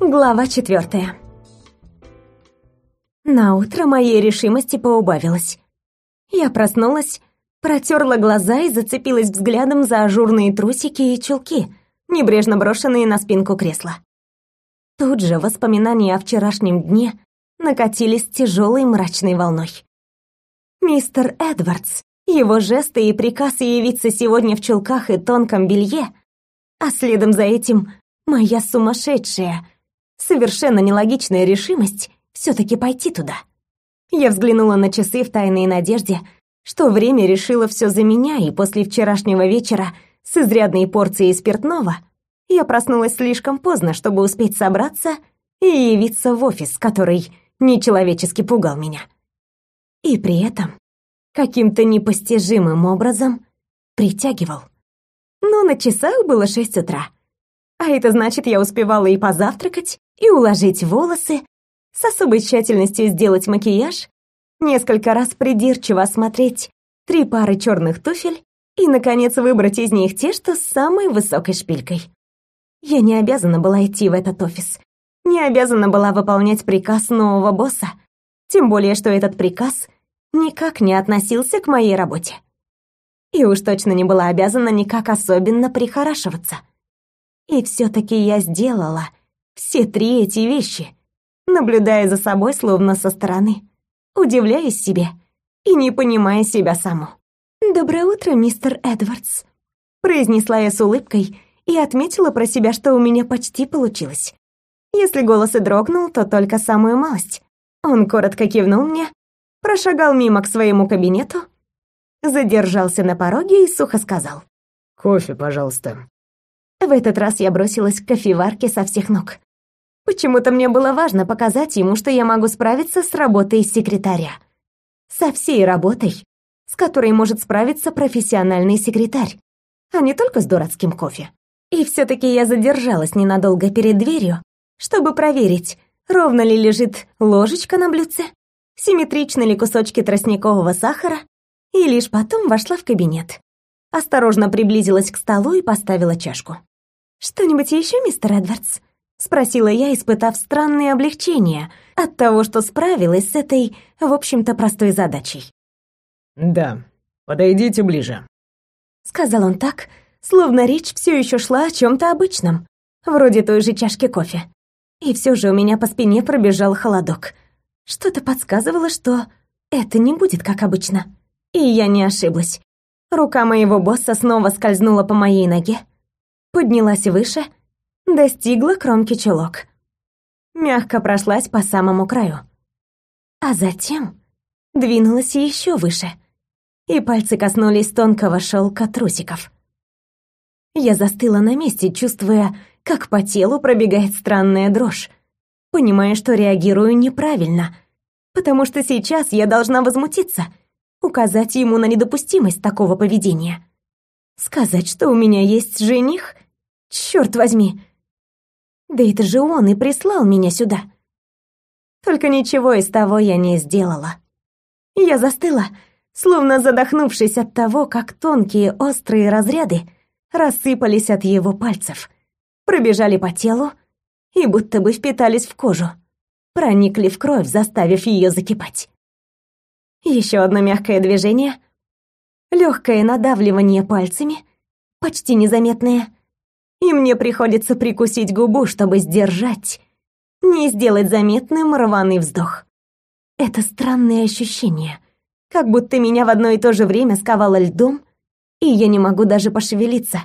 Глава четвертая. На утро моей решимости поубавилось. Я проснулась, протерла глаза и зацепилась взглядом за ажурные трусики и чулки, небрежно брошенные на спинку кресла. Тут же воспоминания о вчерашнем дне накатились тяжелой мрачной волной. Мистер Эдвардс, его жесты и приказ явиться сегодня в чулках и тонком белье, а следом за этим моя сумасшедшая, совершенно нелогичная решимость все-таки пойти туда. Я взглянула на часы в тайной надежде, что время решило все за меня, и после вчерашнего вечера с изрядной порцией спиртного я проснулась слишком поздно, чтобы успеть собраться и явиться в офис, который нечеловечески пугал меня. И при этом каким-то непостижимым образом притягивал. Но на часах было шесть утра. А это значит, я успевала и позавтракать, и уложить волосы, с особой тщательностью сделать макияж, несколько раз придирчиво осмотреть три пары черных туфель и, наконец, выбрать из них те, что с самой высокой шпилькой. Я не обязана была идти в этот офис, не обязана была выполнять приказ нового босса, тем более, что этот приказ никак не относился к моей работе. И уж точно не была обязана никак особенно прихорашиваться. И все-таки я сделала все три эти вещи, наблюдая за собой словно со стороны, удивляясь себе и не понимая себя саму. «Доброе утро, мистер Эдвардс», — произнесла я с улыбкой и отметила про себя, что у меня почти получилось. Если голос и дрогнул, то только самую малость. Он коротко кивнул мне, прошагал мимо к своему кабинету, задержался на пороге и сухо сказал. «Кофе, пожалуйста». В этот раз я бросилась к кофеварке со всех ног. Почему-то мне было важно показать ему, что я могу справиться с работой секретаря. Со всей работой, с которой может справиться профессиональный секретарь, а не только с дурацким кофе. И все таки я задержалась ненадолго перед дверью, чтобы проверить, ровно ли лежит ложечка на блюдце, симметричны ли кусочки тростникового сахара, и лишь потом вошла в кабинет. Осторожно приблизилась к столу и поставила чашку. «Что-нибудь еще, мистер Эдвардс?» Спросила я, испытав странное облегчение от того, что справилась с этой, в общем-то, простой задачей. «Да, подойдите ближе», — сказал он так, словно речь все еще шла о чем-то обычном, вроде той же чашки кофе. И все же у меня по спине пробежал холодок. Что-то подсказывало, что это не будет как обычно. И я не ошиблась. Рука моего босса снова скользнула по моей ноге, поднялась выше — достигла кромки чулок. Мягко прошлась по самому краю. А затем двинулась еще выше, и пальцы коснулись тонкого шелка трусиков. Я застыла на месте, чувствуя, как по телу пробегает странная дрожь, понимая, что реагирую неправильно, потому что сейчас я должна возмутиться, указать ему на недопустимость такого поведения. Сказать, что у меня есть жених? Черт возьми! Да это же он и прислал меня сюда. Только ничего из того я не сделала. Я застыла, словно задохнувшись от того, как тонкие острые разряды рассыпались от его пальцев, пробежали по телу и будто бы впитались в кожу, проникли в кровь, заставив ее закипать. Еще одно мягкое движение, легкое надавливание пальцами, почти незаметное, и мне приходится прикусить губу, чтобы сдержать, не сделать заметным рваный вздох. Это странное ощущение, как будто меня в одно и то же время сковало льдом, и я не могу даже пошевелиться.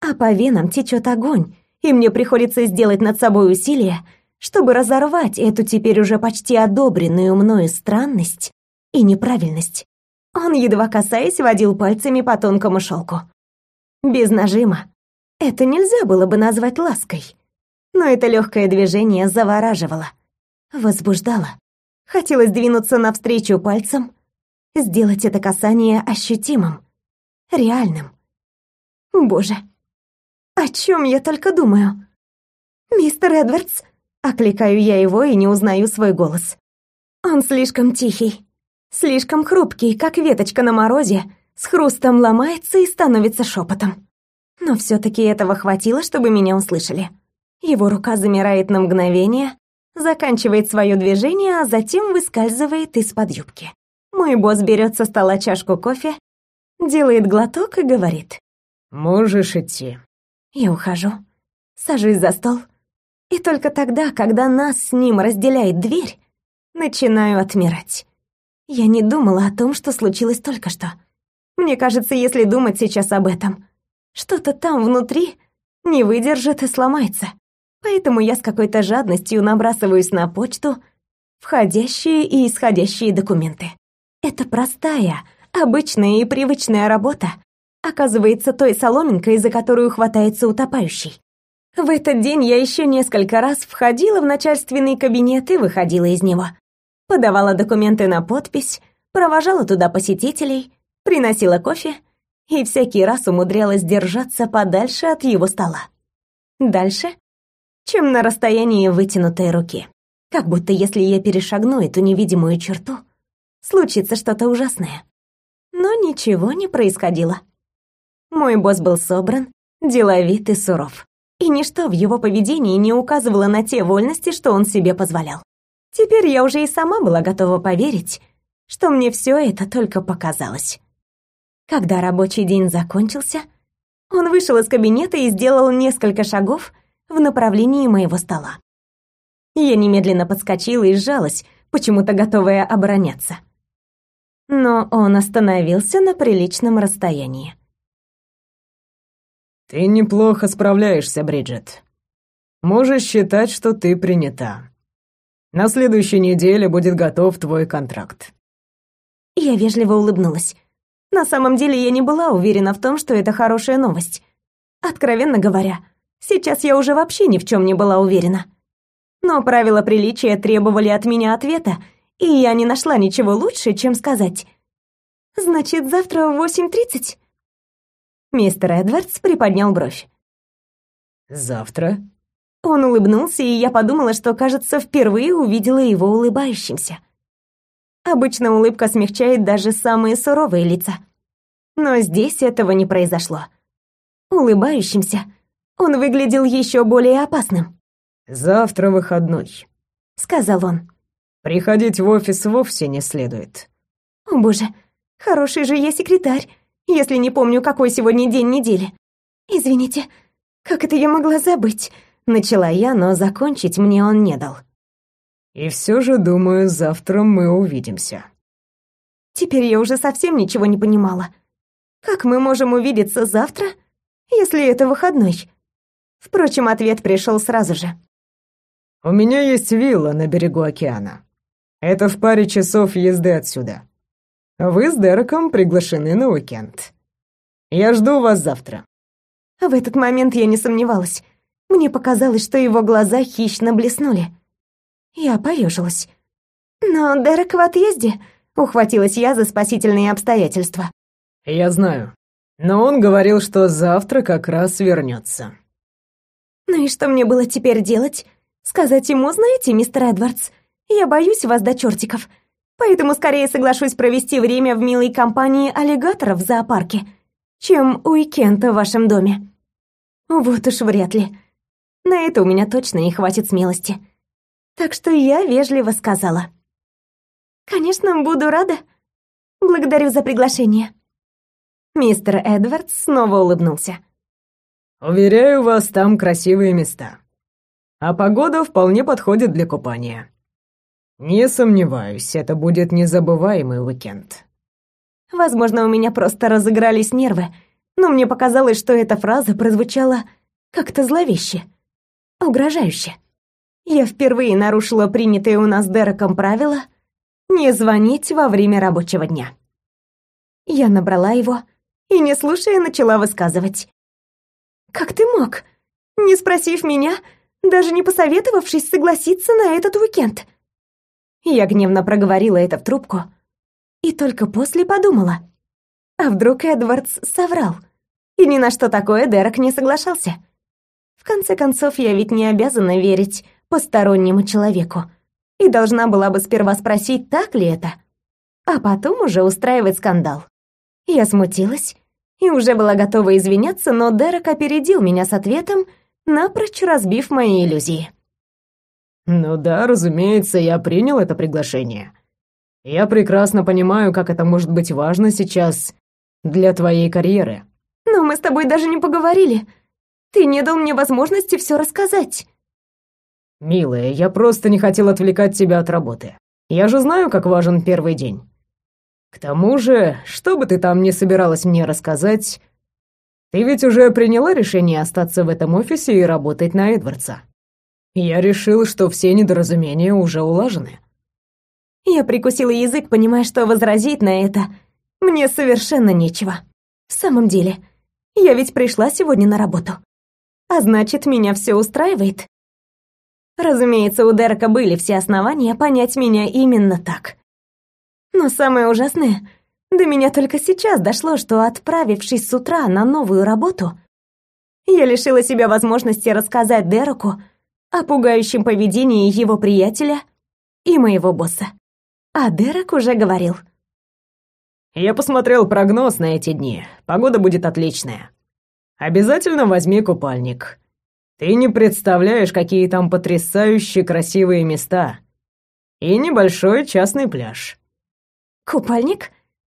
А по венам течет огонь, и мне приходится сделать над собой усилие, чтобы разорвать эту теперь уже почти одобренную мною странность и неправильность. Он, едва касаясь, водил пальцами по тонкому шелку. Без нажима, это нельзя было бы назвать лаской. Но это легкое движение завораживало, возбуждало. Хотелось двинуться навстречу пальцем, сделать это касание ощутимым, реальным. Боже, о чем я только думаю? «Мистер Эдвардс!» — окликаю я его и не узнаю свой голос. Он слишком тихий, слишком хрупкий, как веточка на морозе, с хрустом ломается и становится шепотом. Но все таки этого хватило, чтобы меня услышали. Его рука замирает на мгновение, заканчивает свое движение, а затем выскальзывает из-под юбки. Мой босс берет со стола чашку кофе, делает глоток и говорит. «Можешь идти». Я ухожу, сажусь за стол, и только тогда, когда нас с ним разделяет дверь, начинаю отмирать. Я не думала о том, что случилось только что. Мне кажется, если думать сейчас об этом, что-то там внутри не выдержит и сломается. Поэтому я с какой-то жадностью набрасываюсь на почту входящие и исходящие документы. Это простая, обычная и привычная работа оказывается той соломинкой, за которую хватается утопающий. В этот день я еще несколько раз входила в начальственный кабинет и выходила из него. Подавала документы на подпись, провожала туда посетителей, приносила кофе и всякий раз умудрялась держаться подальше от его стола. Дальше чем на расстоянии вытянутой руки. Как будто если я перешагну эту невидимую черту, случится что-то ужасное. Но ничего не происходило. Мой босс был собран, деловит и суров. И ничто в его поведении не указывало на те вольности, что он себе позволял. Теперь я уже и сама была готова поверить, что мне все это только показалось. Когда рабочий день закончился, он вышел из кабинета и сделал несколько шагов в направлении моего стола. Я немедленно подскочила и сжалась, почему-то готовая обороняться. Но он остановился на приличном расстоянии. «Ты неплохо справляешься, Бриджит. Можешь считать, что ты принята. На следующей неделе будет готов твой контракт». Я вежливо улыбнулась. На самом деле я не была уверена в том, что это хорошая новость. Откровенно говоря, Сейчас я уже вообще ни в чем не была уверена. Но правила приличия требовали от меня ответа, и я не нашла ничего лучше, чем сказать. «Значит, завтра в 8.30?» Мистер Эдвардс приподнял бровь. «Завтра?» Он улыбнулся, и я подумала, что, кажется, впервые увидела его улыбающимся. Обычно улыбка смягчает даже самые суровые лица. Но здесь этого не произошло. Улыбающимся — он выглядел еще более опасным. «Завтра выходной», — сказал он. «Приходить в офис вовсе не следует». «О боже, хороший же я секретарь, если не помню, какой сегодня день недели. Извините, как это я могла забыть?» Начала я, но закончить мне он не дал. «И все же, думаю, завтра мы увидимся». Теперь я уже совсем ничего не понимала. Как мы можем увидеться завтра, если это выходной? Впрочем, ответ пришел сразу же. «У меня есть вилла на берегу океана. Это в паре часов езды отсюда. Вы с Дереком приглашены на уикенд. Я жду вас завтра». В этот момент я не сомневалась. Мне показалось, что его глаза хищно блеснули. Я поежилась. «Но Дерек в отъезде», — ухватилась я за спасительные обстоятельства. «Я знаю. Но он говорил, что завтра как раз вернется. Ну и что мне было теперь делать? Сказать ему, знаете, мистер Эдвардс, я боюсь вас до чертиков, поэтому скорее соглашусь провести время в милой компании аллигаторов в зоопарке, чем уикенд в вашем доме. Вот уж вряд ли. На это у меня точно не хватит смелости. Так что я вежливо сказала. «Конечно, буду рада. Благодарю за приглашение». Мистер Эдвардс снова улыбнулся. Уверяю вас, там красивые места. А погода вполне подходит для купания. Не сомневаюсь, это будет незабываемый уикенд. Возможно, у меня просто разыгрались нервы, но мне показалось, что эта фраза прозвучала как-то зловеще, угрожающе. Я впервые нарушила принятое у нас Дереком правило не звонить во время рабочего дня. Я набрала его и, не слушая, начала высказывать. Как ты мог? Не спросив меня, даже не посоветовавшись согласиться на этот уикенд. Я гневно проговорила это в трубку и только после подумала. А вдруг Эдвардс соврал? И ни на что такое Дерек не соглашался. В конце концов, я ведь не обязана верить постороннему человеку. И должна была бы сперва спросить, так ли это, а потом уже устраивать скандал. Я смутилась и уже была готова извиняться, но Дерек опередил меня с ответом, напрочь разбив мои иллюзии. «Ну да, разумеется, я принял это приглашение. Я прекрасно понимаю, как это может быть важно сейчас для твоей карьеры». «Но мы с тобой даже не поговорили. Ты не дал мне возможности все рассказать». «Милая, я просто не хотел отвлекать тебя от работы. Я же знаю, как важен первый день. К тому же, что бы ты там ни собиралась мне рассказать, ты ведь уже приняла решение остаться в этом офисе и работать на Эдвардса. Я решил, что все недоразумения уже улажены. Я прикусила язык, понимая, что возразить на это мне совершенно нечего. В самом деле, я ведь пришла сегодня на работу. А значит, меня все устраивает. Разумеется, у Дерека были все основания понять меня именно так. Но самое ужасное, до меня только сейчас дошло, что, отправившись с утра на новую работу, я лишила себя возможности рассказать Дереку о пугающем поведении его приятеля и моего босса. А Дерек уже говорил. «Я посмотрел прогноз на эти дни. Погода будет отличная. Обязательно возьми купальник. Ты не представляешь, какие там потрясающие красивые места. И небольшой частный пляж. Купальник?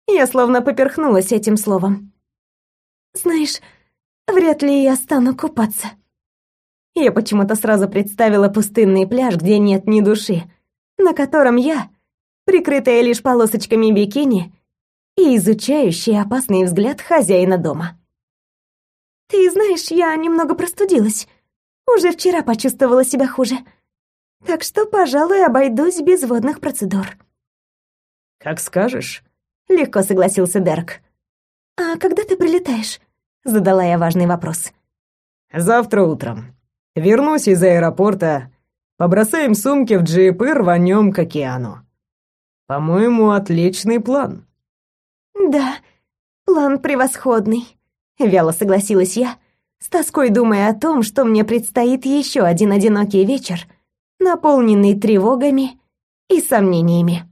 Я словно поперхнулась этим словом. Знаешь, вряд ли я стану купаться. Я почему-то сразу представила пустынный пляж, где нет ни души, на котором я, прикрытая лишь полосочками бикини, и изучающий опасный взгляд хозяина дома. Ты знаешь, я немного простудилась. Уже вчера почувствовала себя хуже. Так что, пожалуй, обойдусь без водных процедур. «Как скажешь», — легко согласился Дерек. «А когда ты прилетаешь?» — задала я важный вопрос. «Завтра утром. Вернусь из аэропорта, побросаем сумки в джип и рванем к океану. По-моему, отличный план». «Да, план превосходный», — вяло согласилась я, с тоской думая о том, что мне предстоит еще один одинокий вечер, наполненный тревогами и сомнениями.